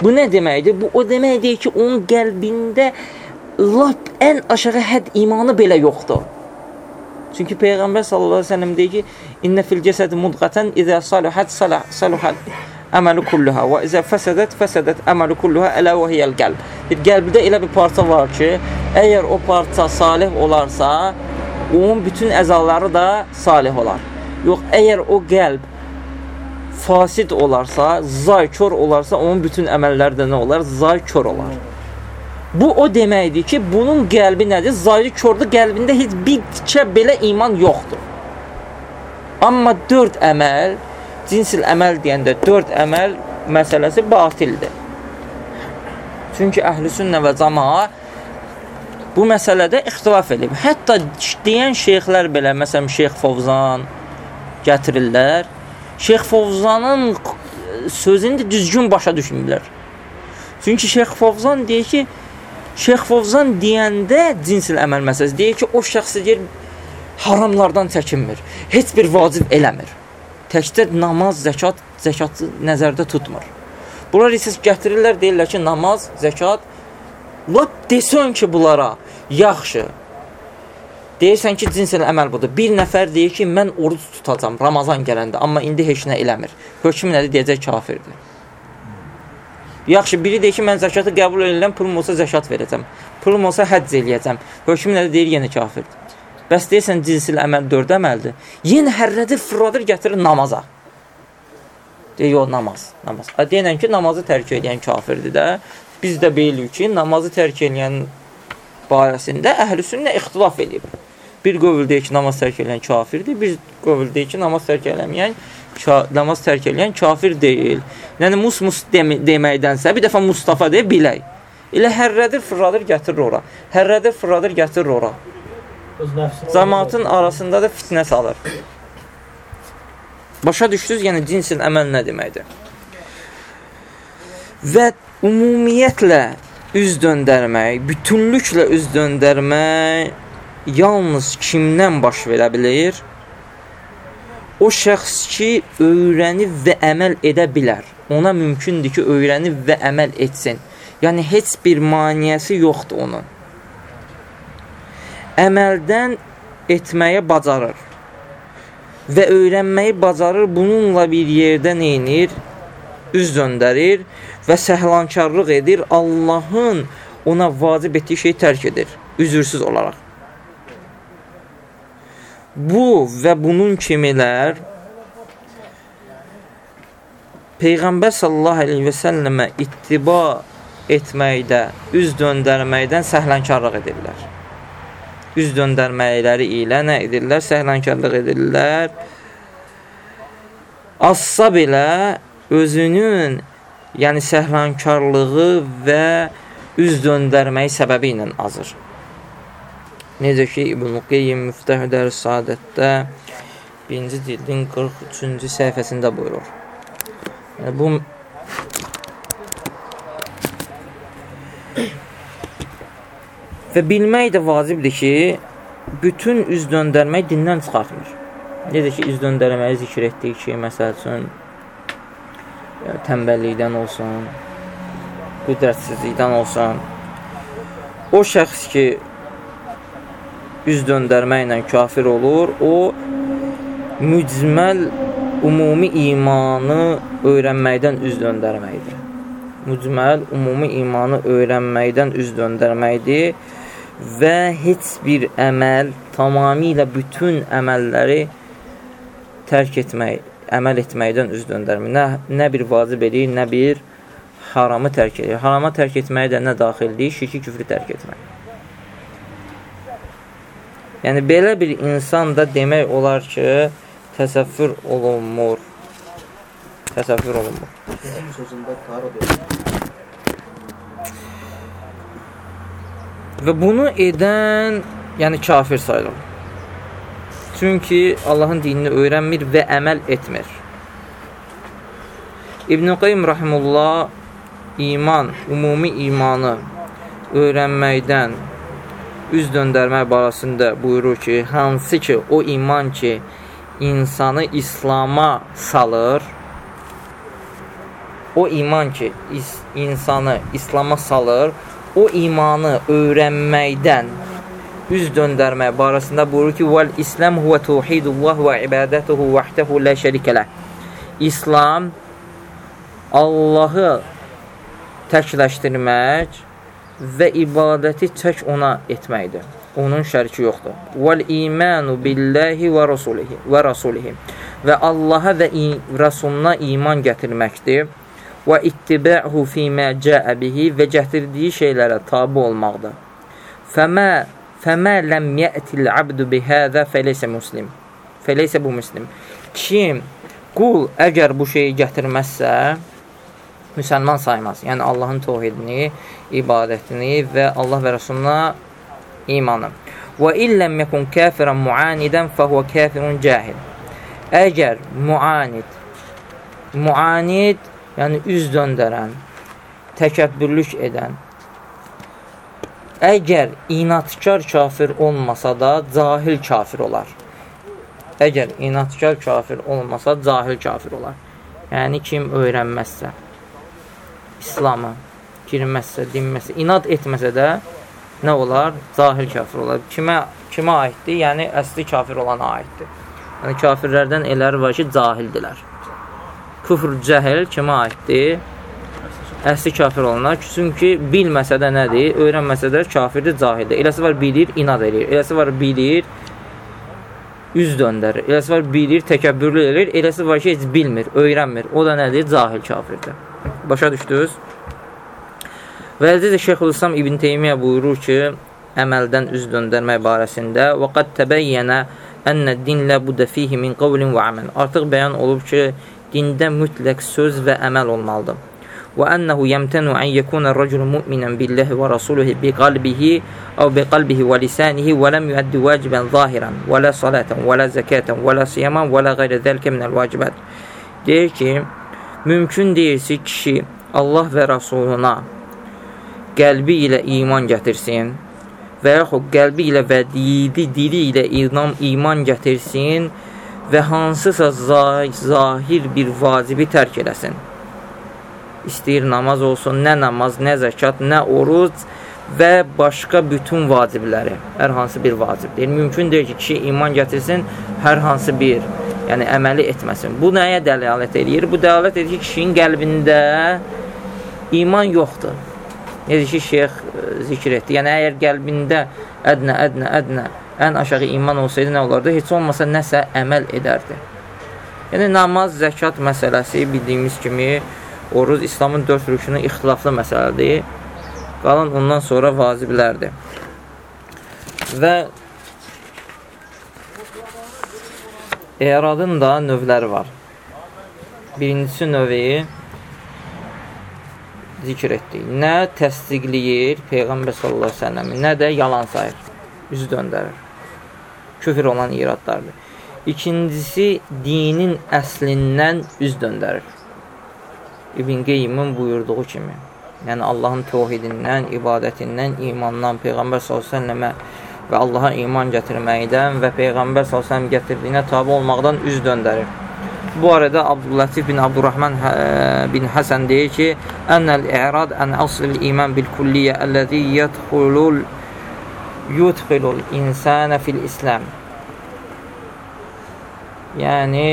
Bu nə deməkdir? Bu o deməkdir ki, onun qəlbində lap ən aşağı hədd imanı belə yoxdur. Çünki Peyğəmbər sallallahu əleyhi və səlləm deyir ki, "İnnə fil cəsədi mudğatan izə saluhat salah saluhat əməlu kulluha və izə fəsədət fəsədət əməlu kulluha ələ və hiyəl qəlb." Bir qəlbdə elə bir parça var ki, əgər o parça salih olarsa, onun bütün əzaları da salih olar. Yox, əgər o qəlb fasid olarsa, zay kör olarsa, onun bütün əməlləri də nə olar? Zay kör olar. Bu o deməkdir ki, bunun qəlbi nədir? Zahiri kördür, qəlbində heç bir tikə belə iman yoxdur. Amma dörd əməl, cinsil əməl deyəndə dörd əməl məsələsi batildir. Çünki əhl-i sünnə və cəmaa bu məsələdə ixtilaf edib. Hətta deyən şeyxlər belə, məsələn, Şeyx Fovzan gətirirlər. Şeyx Fovzanın sözünü də düzgün başa düşmürlər. Çünki Şeyx Fovzan deyir ki, Şeyx Fovzan deyəndə cinsil əməl məsələsi deyir ki, o şəxs deyir haramlardan çəkinmir. Heç bir vacib eləmir. Təkcə namaz, zəkat, zəkatı nəzərdə tutmur. Bunlar isə gətirirlər, deyirlər ki, namaz, zəkat lap desən ki, bunlara yaxşı. Deyirsən ki, cinsil əməl budur. Bir nəfər deyir ki, mən oruc tutacam Ramazan gələndə, amma indi heç nə eləmir. Hökm nədir? Deyəcək kafirdir. Yaxşı, biri deyir ki, mən zəkatı qəbul edirəm, pulum olsa zəkat verəcəm. Pulum olsa həcc eləyəcəm. Hökm nədir? Deyir, yenə kafirdir. Bəs deyirsən, cinsil əməl dörd əməldir. Yenə hərrədir, fırladır, gətirir namaza. Deyir, yox, namaz. namaz. Deyirən ki, namazı tərk edən kafirdir də. Biz də bilirik ki, namazı tərk edən barəsində əhl-i sünnə ixtilaf edib. Bir qövül deyir ki, namaz tərk edən kafirdir, bir qövül deyir ki, namaz tərk eləməyən namaz tərk edən kafir deyil. Yəni mus-mus dem deməkdənsə bir dəfə Mustafa deyə bilək. Elə hərrədir, fırladır, gətirir ora. Hərrədir, fırladır, gətirir ora. Cəmaatın arasında da fitnə salır. Başa düşdünüz, yəni cinsin əməl nə deməkdir? Və ümumiyyətlə üz döndərmək, bütünlüklə üz döndərmək yalnız kimdən baş verə bilir? o şəxs ki, öyrənib və əməl edə bilər. Ona mümkündür ki, öyrənib və əməl etsin. Yəni, heç bir maniyəsi yoxdur onun. Əməldən etməyə bacarır və öyrənməyi bacarır, bununla bir yerdə neynir? Üz döndərir və səhlankarlıq edir, Allahın ona vacib etdiyi şeyi tərk edir, üzürsüz olaraq. Bu və bunun kimilər Peyğəmbər sallallahu əleyhi və səlləmə ittiba etməkdə, üz döndərməkdən səhlənkarlıq edirlər. Üz döndərməkləri ilə nə edirlər? Səhlənkarlıq edirlər. Azsa belə özünün yəni səhlənkarlığı və üz döndərməyi səbəbi ilə azır. Necə ki, İbn-i Qeyyim Müftəh Dərs Saadətdə 1-ci cildin 43-cü səhifəsində buyurur. Yəni, bu Və bilmək də vacibdir ki, bütün üz döndərmək dindən çıxartmır. Necə ki, üz döndərməyi zikr etdik ki, məsəl üçün, tənbəllikdən olsun, qüdrətsizlikdən olsun. O şəxs ki, üz döndərməklə kafir olur, o mücməl ümumi imanı öyrənməkdən üz döndərməkdir. Mücməl ümumi imanı öyrənməkdən üz döndərməkdir və heç bir əməl tamamilə bütün əməlləri tərk etmək, əməl etməkdən üz döndərmir. Nə, nə bir vacib edir, nə bir haramı tərk edir. Harama tərk etməyə də nə daxildir? Şirki küfrü tərk etmək. Yəni, belə bir insan da demək olar ki, təsəvvür olunmur. Təsəvvür olunmur. Sözündə tarot Və bunu edən, yəni kafir sayılır. Çünki Allahın dinini öyrənmir və əməl etmir. İbn-i Qayyim Rahimullah iman, ümumi imanı öyrənməkdən üz döndərmək barəsində buyurur ki, hansı ki o iman ki insanı İslama salır, o iman ki insanı İslama salır, o imanı öyrənməkdən üz döndərmək barəsində buyurur ki, "Vel İslam huve tauhidullah və ibadatuhu vahdehu la şerike leh." İslam Allahı təkləşdirmək və ibadəti tək ona etməkdir. Onun şəriki yoxdur. Vel imanu billahi və rasulihi və rasulihi və Allaha və Rasuluna iman gətirməkdir və ittiba'hu fīmə cəə bihi və gətirdiyi şeylərə tabi olmaqdır. Fəmə fəmə ləm yətil abdu bihəzə fəleysə muslim. Fəleysə bu muslim. Kim qul əgər bu şeyi gətirməzsə, müsəlman saymaz. Yəni Allahın təvhidini, ibadətini və Allah və Rəsuluna imanı. Və illəm yəkun kafirən muanidən fəhuvə kafirun cahil. Əgər muanid muanid yəni üz döndərən, təkəbbürlük edən, əgər inatkar kafir olmasa da cahil kafir olar. Əgər inatkar kafir olmasa cahil kafir olar. Yəni kim öyrənməzsə, İslamı girməzsə, dinməzsə, inad etməsə də nə olar? Cahil kafir olar. Kimə kimə aiddir? Yəni əsli kafir olana aiddir. Yəni kafirlərdən elələri var ki, cahildilər küfr cəhil kimə aiddir? Əsli kafir olanlar. Çünki bilməsə də nədir? Öyrənməsə də kafirdir, cahildir. Eləsi var bilir, inad edir. Eləsi var bilir, üz döndərir. Eləsi var bilir, təkəbbürlü edir. Eləsi var ki, heç bilmir, öyrənmir. O da nədir? Cahil kafirdir. Başa düşdünüz? Və də Şeyxülislam İbn Teymiyyə buyurur ki, əməldən üz döndərmək barəsində və qad təbəyyənə ənə din lə budə fihi min qavlin və əməl. Artıq bəyan olub ki, dində mütləq söz və əməl olmalıdır. Və ənəhu yəmtənu ən yəkuna rəculun mu'minən billahi və rasulihi bi qalbihi əv bi qalbihi və lisanihi və ləm yuəddi vacibən zahirən və lə salatan və lə zəkatan və lə siyaman və lə qeyrə zəlkə minəl vacibat. Deyir ki, mümkün deyirsi kişi Allah və Rasuluna qəlbi ilə iman gətirsin və yaxud qəlbi ilə və dili, dili ilə iman, iman gətirsin və hansısa zahir bir vacibi tərk eləsin. İstəyir namaz olsun, nə namaz, nə zəkat, nə oruc və başqa bütün vacibləri, hər hansı bir vacibdir. Mümkün deyil ki, kişi iman gətirsin, hər hansı bir yəni əməli etməsin. Bu nəyə dəlalət edir? Bu dəlalət edir ki, kişinin qəlbində iman yoxdur. Necə ki, şeyx e, zikr etdi. Yəni, əgər qəlbində ədnə, ədnə, ədnə ən aşağı iman olsaydı nə olardı? Heç olmasa nəsə əməl edərdi. Yəni, namaz, zəkat məsələsi bildiyimiz kimi oruz İslamın dörd rükünün ixtilaflı məsələdir. Qalan ondan sonra vaciblərdir. Və eradın da növləri var. Birincisi növü zikr etdik. Nə təsdiqləyir Peyğəmbər sallallahu əleyhi və səlləmi, nə də yalan sayır, üzü döndərir. Küfr olan iradlardır. İkincisi dinin əslindən üz döndərir. İbn Qeyyimin buyurduğu kimi. Yəni Allahın təvhidindən, ibadətindən, imandan, Peyğəmbər əleyhi və Allaha iman gətirməkdən və Peyğəmbər sallallahu gətirdiyinə tabe olmaqdan üz döndərir. Bu arada Abdüllatif bin Abdurrahman hə, bin Həsən deyir ki, Ənəl i'rad ən asl iman bil kulliyyə əlləzi yədxulul yudxilul insənə fil İslam. Yəni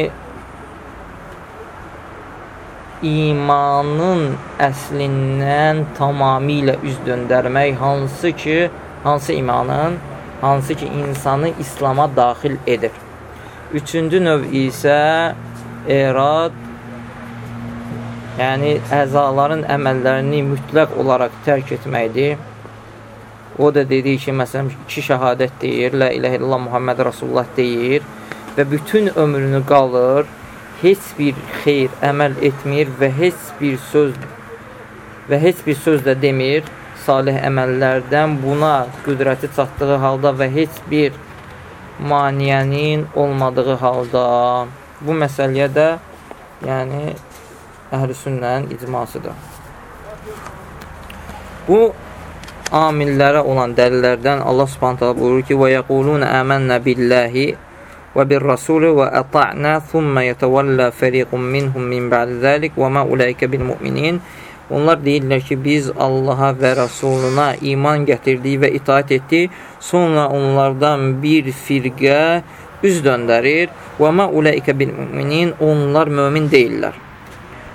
imanın əslindən tamamilə üz döndərmək hansı ki, hansı imanın, hansı ki insanı İslama daxil edir. Üçüncü növ isə erad yəni əzaların əməllərini mütləq olaraq tərk etməkdir. O da dediyi ki, məsələn, iki şəhadət deyir, la ilə illallah Muhammed Rasulullah deyir və bütün ömrünü qalır, heç bir xeyr əməl etmir və heç bir söz və heç bir söz də demir salih əməllərdən buna qüdrəti çatdığı halda və heç bir maniyənin olmadığı halda bu məsələyə də yəni əhl-i sünnənin icmasıdır. Bu amillərə olan dəlillərdən Allah Subhanahu buyurur ki: "Və yəqulun əmənnə billahi və bir-rasuli və ata'na thumma yetawalla fariqun minhum min ba'd zalik və ma ulaika bil-mu'minin." Onlar deyirlər ki, biz Allaha və Rasuluna iman gətirdik və itaat etdik. Sonra onlardan bir firqə üz döndərir. Və ma ulaika bil müminin onlar mömin deyillər.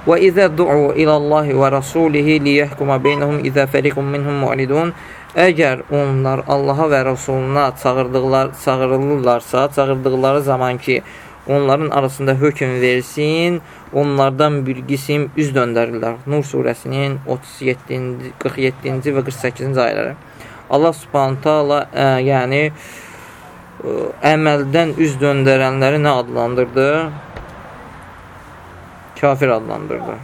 Və izə du'u ilallahi və rasulihi liyəhkuma beynəhum izə fəriqun minhum mu'ridun Əgər onlar Allaha və Rasuluna çağırdıqlar, çağırılırlarsa, çağırdıqları zaman ki, onların arasında hökm versin, onlardan bir qisim üz döndərirlər. Nur surəsinin 37-ci, 47-ci və 48-ci ayələri. Allah Subhanahu taala yəni əməldən üz döndərənləri nə adlandırdı? Kafir adlandırdı.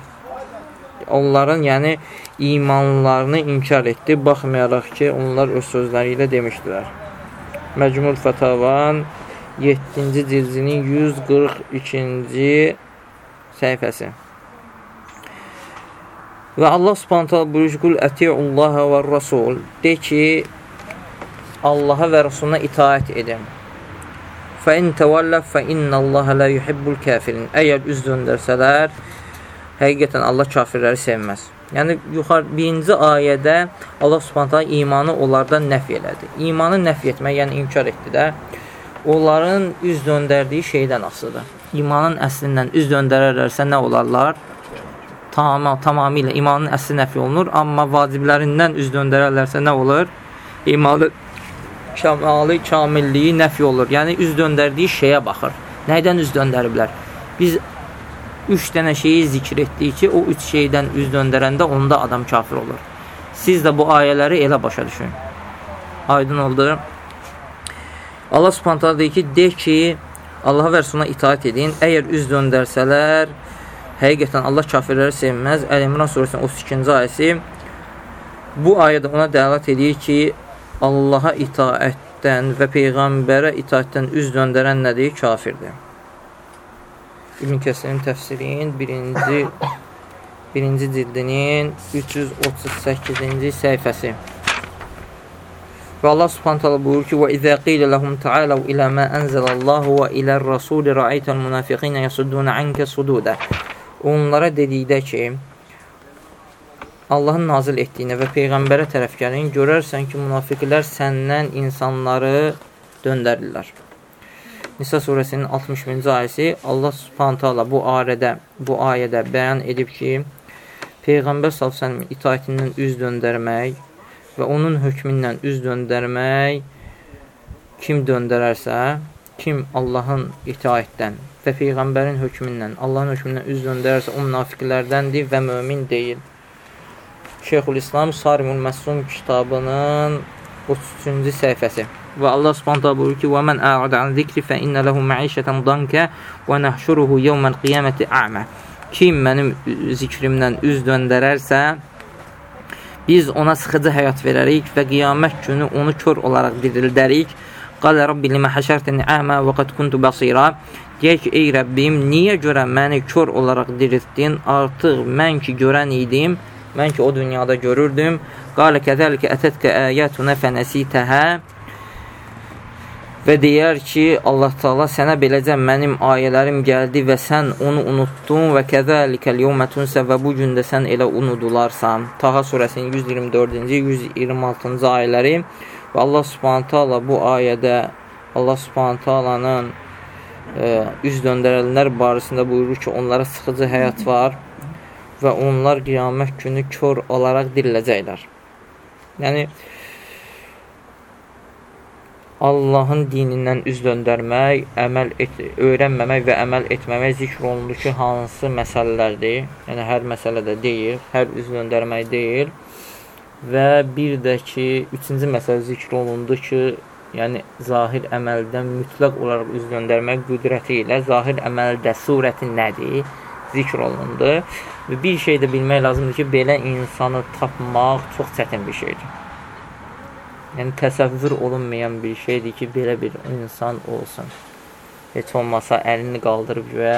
Onların, yəni imanlarını inkar etdi, baxmayaraq ki, onlar öz sözləri ilə demişdilər. Məcmul Fətavan 7-ci cildinin 142-ci səhifəsi. Və Allah Subhanahu buyurur: "Qul atiullaha və rasul." De ki, Allaha və Rasuluna itaat edin. Fə in təvəllə fə innallaha la yuhibbul kafirin. Əgər üz döndərsələr, həqiqətən Allah kafirləri sevməz. Yəni yuxarı birinci ayədə Allah Subhanahu imanı onlardan nəfi elədi. İmanı nəfi etmək, yəni inkar etdi də. Onların üz döndərdiyi şeydən asılıdır. İmanın əslindən üz döndərərlərsə nə olarlar? Tamam, tamamilə imanın əsli nəfi olunur, amma vaciblərindən üz döndərərlərsə nə olur? İmanı kəmalı, kamilliyi nəfi olur. Yəni, üz döndərdiyi şeyə baxır. Nədən üz döndəriblər? Biz üç dənə şeyi zikr etdik ki, o üç şeydən üz döndərəndə onda adam kafir olur. Siz də bu ayələri elə başa düşün. Aydın oldu. Allah subhanətə deyir ki, de ki, Allaha və Rəsuluna itaat edin. Əgər üz döndərsələr, həqiqətən Allah kafirləri sevməz. Əl-İmran surəsinin 32-ci ayəsi bu ayədə ona dəlat edir ki, Allaha itaətdən və Peyğəmbərə itaətdən üz döndərən nədir? Kafirdir. İbn Kəsirin təfsirin birinci, birinci cildinin 338-ci səhifəsi. Və Allah Subhanahu taala buyurur ki: "Və izə qilə lehum ta'alu ilə ma anzalallahu və ilə'r-rasul ra'aytal munafiqina yasudduna anka sududa." Onlara dedikdə ki, Allahın nazil etdiyinə və peyğəmbərə tərəf gəlin, görərsən ki, münafiqlər səndən insanları döndərirlər. Nisa surəsinin 61-ci ayəsi Allah Subhanahu taala bu ayədə, bu ayədə bəyan edib ki, peyğəmbər səlləm itaətindən üz döndərmək və onun hökmündən üz döndərmək kim döndərərsə, kim Allahın itaətdən və Peyğəmbərin hökmündən, Allahın hökmündən üz döndərərsə, o münafiqlərdəndir və mömin deyil. Şeyxülislam Sarimul Məsum kitabının 33-cü səhifəsi. Və Allah Subhanahu buyurur ki: "Və men a'rada an zikri fe inne lehu ma'işeten danka və nahşuruhu yawmal qiyamati a'ma." Kim mənim zikrimdən üz döndərərsə, biz ona sıxıcı həyat verərik və qiyamət günü onu kör olaraq dirildərik. Qala Rabbi limə həşərtəni a'ma və qad kuntu basira. Deyək ki, ey Rəbbim, niyə görə məni kör olaraq diriltdin? Artıq mən ki görən idim, mən ki o dünyada görürdüm. Qalə kəzəlikə ətətkə əyətuna fənəsitəhə və deyər ki, Allah Taala sənə beləcə mənim ayələrim gəldi və sən onu unutdun və kəzəlikəl yevmətunsə və bu gün də sən elə unudularsan. Taha surəsinin 124-cü, 126-cı ayələri Və Allah subhanət hala bu ayədə Allah subhanət halanın e, üz döndərənlər barəsində buyurur ki, onlara sıxıcı həyat var və onlar qiyamət günü kör olaraq diriləcəklər. Yəni, Allahın dinindən üz döndərmək, əməl et, öyrənməmək və əməl etməmək zikr olunur ki, hansı məsələlərdir? Yəni, hər məsələdə deyil, hər üz döndərmək deyil. Və bir də ki, üçüncü məsələ zikr olundu ki, yəni zahir əməldən mütləq olaraq üz döndərmək qüdrəti ilə zahir əməldə surəti nədir? Zikr olundu. Və bir şey də bilmək lazımdır ki, belə insanı tapmaq çox çətin bir şeydir. Yəni təsəvvür olunmayan bir şeydir ki, belə bir insan olsun. Heç olmasa əlini qaldırıb və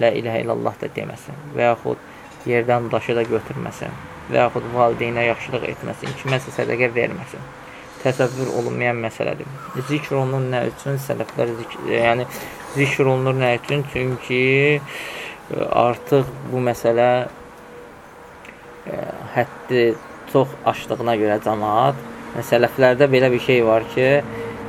la ilahə illallah da deməsin və yaxud yerdən daşı da götürməsin və yaxud valideynə yaxşılıq etməsin, kiməsə sədəqə verməsin. Təsəvvür olunmayan məsələdir. Zikr olunur nə üçün? Sələflər zikr, yəni zikr olunur nə üçün? Çünki artıq bu məsələ e, həddi çox aşdığına görə cəmaat sələflərdə belə bir şey var ki,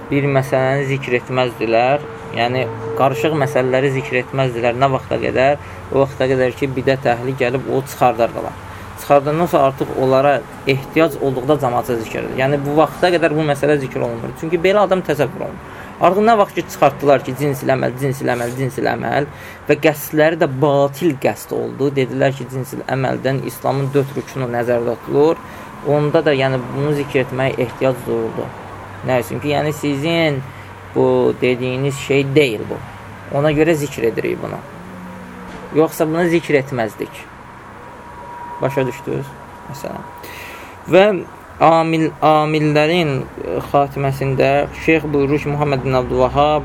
bir məsələni zikr etməzdilər. Yəni qarışıq məsələləri zikr etməzdilər nə vaxta qədər? O vaxta qədər ki, bidət əhli gəlib o çıxardardılar çıxardandan sonra artıq onlara ehtiyac olduqda cəmaata zikr edir. Yəni bu vaxta qədər bu məsələ zikr olunmur. Çünki belə adam təsəvvür olunur. Artıq nə vaxt ki çıxartdılar ki, cinsil əməl, cinsil əməl, cinsil əməl və qəsdləri də batil qəsd oldu. Dedilər ki, cinsil əməldən İslamın 4 rükunu nəzərdə tutulur. Onda da yəni bunu zikr etməyə ehtiyac duyuldu. Nə üçün ki, yəni sizin bu dediyiniz şey deyil bu. Ona görə zikr edirik bunu. Yoxsa bunu zikr etməzdik. Başa düşdünüz? Məsələn. Və amil amillərin e, xatiməsində Şeyx buyurur ki, Muhammed bin Abdülvahhab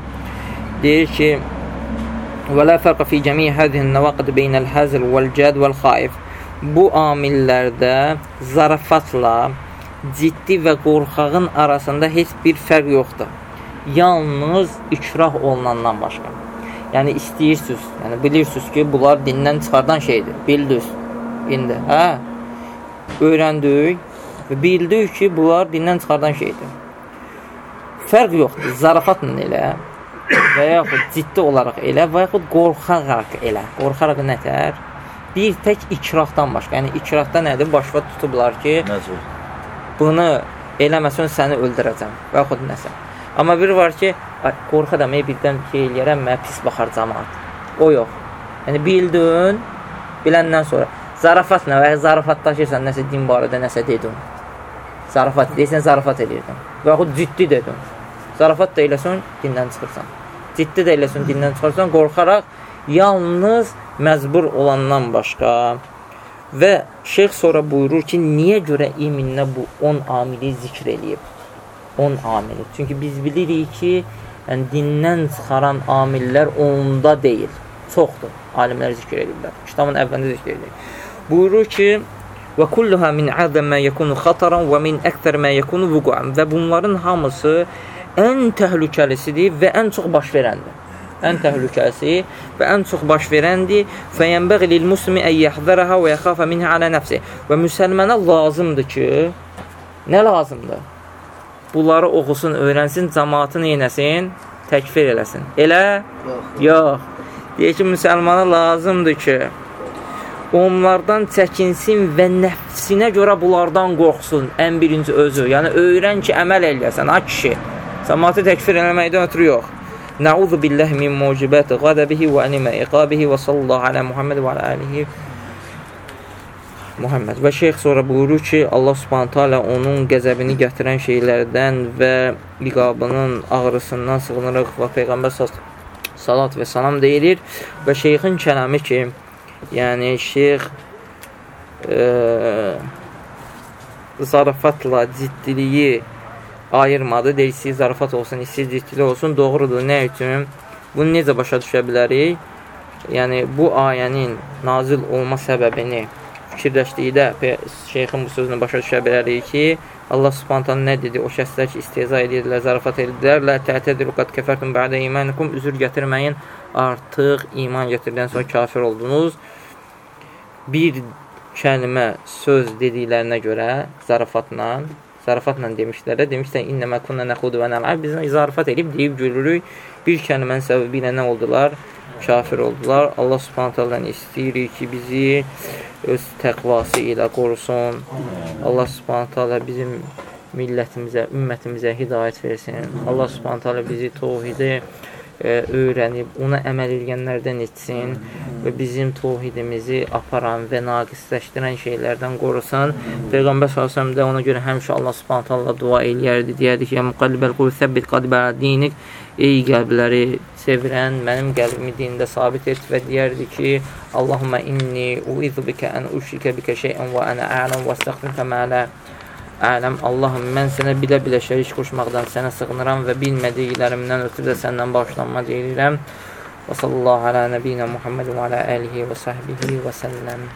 deyir ki: "Və la fərqə fi cəmi həzihin nəvaqid beynəl həzl vəl-cəd vəl-xaif." Bu amillərdə zarafatla ciddi və qorxağın arasında heç bir fərq yoxdur. Yalnız ikrah olunandan başqa. Yəni istəyirsiniz, yəni bilirsiniz ki, bunlar dindən çıxardan şeydir. Bildiniz indi. Hə? Öyrəndik və bildik ki, bunlar dindən çıxardan şeydir. Fərq yoxdur. Zarafatla elə və yaxud ciddi olaraq elə və yaxud qorxaraq elə. Qorxaraq nətər? Bir tək ikrahdan başqa. Yəni ikrahda nədir? Başqa tutublar ki, Nəzir. bunu eləməsən səni öldürəcəm və yaxud nəsə. Amma bir var ki, qorxadam, birdən şey eləyərəm, mənə pis baxar cəmaat. O yox. Yəni bildin, biləndən sonra Zarafatla və ya zarafatlaşırsan, nəsə din barədə nəsə dedin. Zarafat deyirsən, zarafat edirdin. Və yaxud ciddi dedin. Zarafat da eləsən, dindən çıxırsan. Ciddi də eləsən, dindən çıxarsan, qorxaraq yalnız məcbur olandan başqa. Və şeyx sonra buyurur ki, niyə görə iminə bu 10 amili zikr eləyib? 10 amili. Çünki biz bilirik ki, yəni, dindən çıxaran amillər onda deyil, çoxdur. Alimlər zikr edirlər. Kitabın əvvəlində zikr edir. Buyurur ki, və kulluha min ədəm mə yekunu xataran və min əktər mə yekunu vuqan və bunların hamısı ən təhlükəlisidir və ən çox baş verəndir. Ən təhlükəlisi və ən çox baş verəndir. Fəyənbəği lil muslimi ən yəhdərəha və yəxafa minhə alə nəfsi. Və müsəlmənə lazımdır ki, nə lazımdır? Bunları oxusun, öyrənsin, cəmaatını yenəsin, təkfir eləsin. Elə? Yox. Yox. Deyək ki, müsəlmana lazımdır ki, onlardan çəkinsin və nəfsinə görə bunlardan qorxsun. Ən birinci özü. Yəni öyrən ki, əməl eləyəsən, a kişi. Cəmaatı təkfir eləməkdən ötürü yox. Nauzu billahi min mucibati ghadabihi və anima iqabihi və sallallahu ala Muhammed və ala alihi Muhammed. Və şeyx sonra buyurur ki, Allah Subhanahu taala onun qəzəbini gətirən şeylərdən və iqabının ağrısından sığınırıq və peyğəmbər salat və salam deyilir və şeyxin kəlamı ki, yəni şeyx e, zarafatla ciddiliyi ayırmadı. Deyir, istəyir zarafat olsun, istəyir ciddilik olsun. Doğrudur. Nə üçün? Bunu necə başa düşə bilərik? Yəni, bu ayənin nazil olma səbəbini fikirləşdikdə şeyxin bu sözünü başa düşə bilərik ki, Allah subhantan nə dedi? O şəxslər ki, isteza edirlər, zarafat edirlər. Lə təətədir qad kəfərtum bə'də imənikum. Üzür gətirməyin, artıq iman gətirildən sonra kafir oldunuz. Bir kəlmə, söz dediklərinə görə zarafatla, zarafatla demişlər, demişlər innəmə kunna nəxudu və nəl'ab, biz zarafat edib deyib gülürük. Bir kəlmənin səbəbi ilə nə oldular? Kafir oldular. Allah subhanət əldən istəyirik ki, bizi öz təqvası ilə qorusun. Allah subhanət ələ bizim millətimizə, ümmətimizə hidayət versin. Allah subhanət ələ bizi tovhidi e, öyrənib, ona əməl edənlərdən etsin və bizim tovhidimizi aparan və naqisləşdirən şeylərdən qorusun. Peyğəmbər s.ə.v də ona görə həmişə Allah subhanət Allah dua eləyərdi, deyərdi ki, müqallibəl qul səbbit qadibə dinik, ey qəlbləri sevirən, mənim qəlbimi dində sabit et və deyərdi ki, Allahumma inni uizu bikə ən uşrikə bikə şeyən və ənə ələm və əstəxfirkə mələ Ələm Allahım, mən sənə bilə-bilə şərik qoşmaqdan sənə sığınıram və bilmədiklərimdən ötürü də səndən bağışlanma deyilirəm. Və sallallahu alə nəbiyyə Muhammed və alə əlihi və səhbihi və səlləm.